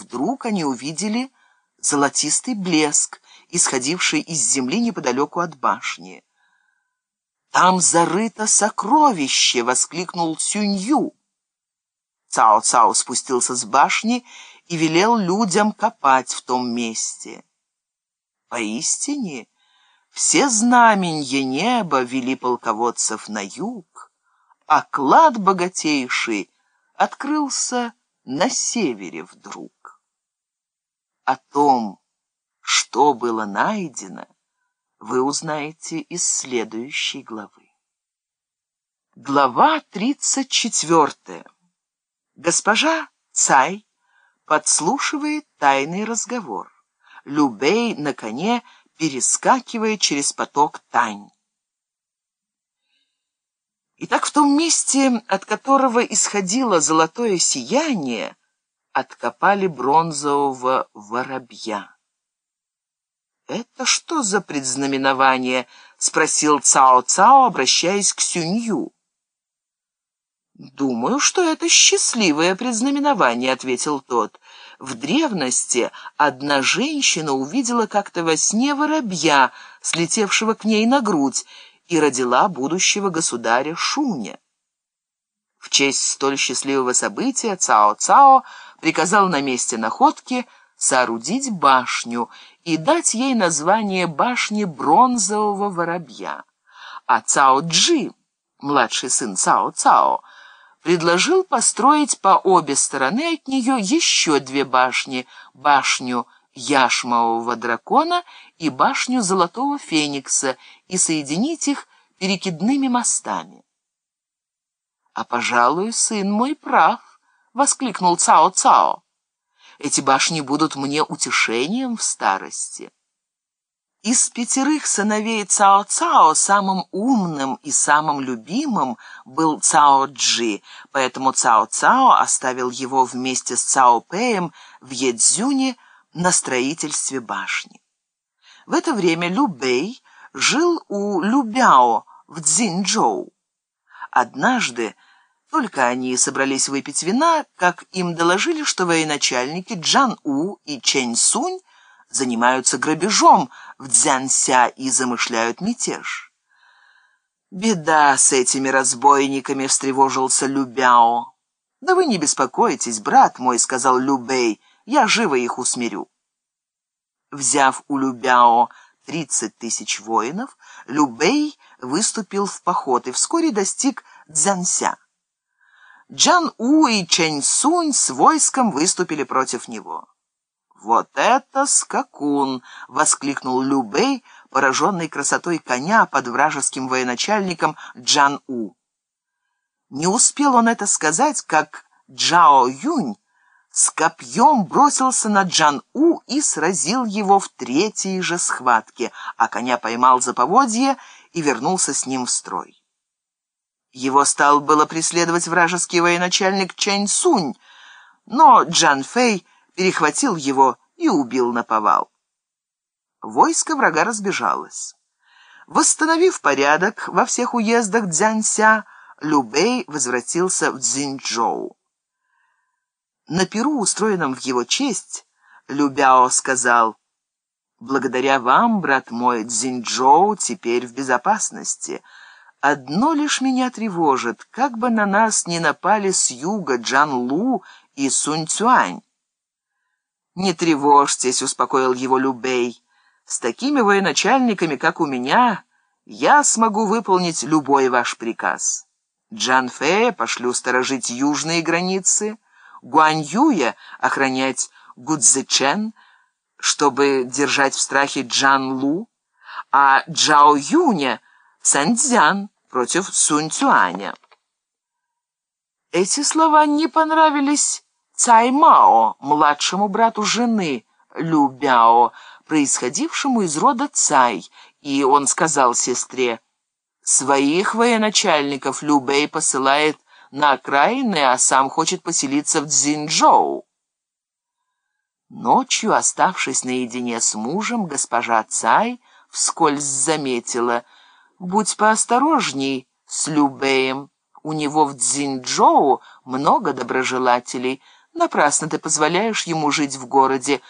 Вдруг они увидели золотистый блеск, исходивший из земли неподалеку от башни. «Там зарыто сокровище!» — воскликнул Сюнью. Цао-Цао спустился с башни и велел людям копать в том месте. Поистине, все знаменья неба вели полководцев на юг, а клад богатейший открылся на севере вдруг. О том, что было найдено, вы узнаете из следующей главы. Глава тридцать четвертая. Госпожа Цай подслушивает тайный разговор. Любей на коне перескакивает через поток Тань. Итак, в том месте, от которого исходило золотое сияние, откопали бронзового воробья. «Это что за предзнаменование?» — спросил Цао-Цао, обращаясь к Сюнью. «Думаю, что это счастливое предзнаменование», — ответил тот. «В древности одна женщина увидела как-то во сне воробья, слетевшего к ней на грудь, и родила будущего государя Шуня». В честь столь счастливого события Цао-Цао приказал на месте находки соорудить башню и дать ей название башни бронзового воробья. А Цао-Джи, младший сын Цао-Цао, предложил построить по обе стороны от нее еще две башни, башню яшмового дракона и башню золотого феникса, и соединить их перекидными мостами. «А, пожалуй, сын мой прав», — воскликнул Цао-Цао. «Эти башни будут мне утешением в старости». Из пятерых сыновей Цао-Цао самым умным и самым любимым был Цао-Джи, поэтому Цао-Цао оставил его вместе с Цао-Пэем в Едзюне на строительстве башни. В это время Лю Бэй жил у Любяо в Цзиньчжоу. Однажды только они собрались выпить вина, как им доложили, что военачальники Джан У и Чэнь Сунь занимаются грабежом в Дзянся и замышляют мятеж. «Беда с этими разбойниками», — встревожился Любяо. «Да вы не беспокойтесь, брат мой», — сказал Любей, — «я живо их усмирю». Взяв у Любяо тридцать тысяч воинов, Любей выступил в поход и вскоре достиг Дзянся. Джан У и Чэнь Сунь с войском выступили против него. «Вот это скакун!» — воскликнул Любей, пораженный красотой коня под вражеским военачальником Джан-У. Не успел он это сказать, как Джао Юнь с копьем бросился на Джан-У и сразил его в третьей же схватке, а коня поймал за поводье и вернулся с ним в строй. Его стал было преследовать вражеский военачальник Чэнь Сунь, но Джан Фэй перехватил его и убил на повал. Войско врага разбежалось. Восстановив порядок во всех уездах Дзянься, Любей возвратился в Цзиньчжоу. На перу, устроенном в его честь, Любяо сказал, «Благодаря вам, брат мой, Цзиньчжоу теперь в безопасности. Одно лишь меня тревожит, как бы на нас не напали с юга Джан Лу и Сунь Цюань. «Не тревожьтесь», — успокоил его Любей. «С такими военачальниками, как у меня, я смогу выполнить любой ваш приказ. Джан Фея пошлю сторожить южные границы, Гуань Юя охранять Гудзичен, чтобы держать в страхе Джан Лу, а Джао Юня — Сандзян против Сунь Цюаня». Эти слова не понравились Цаймао, младшему брату жены Любяо, происходившему из рода Цай, и он сказал сестре, «Своих военачальников Любэй посылает на окраины, а сам хочет поселиться в Цзиньчжоу». Ночью, оставшись наедине с мужем, госпожа Цай вскользь заметила, «Будь поосторожней с Любэем, у него в Цзиньчжоу много доброжелателей». Напрасно ты позволяешь ему жить в городе.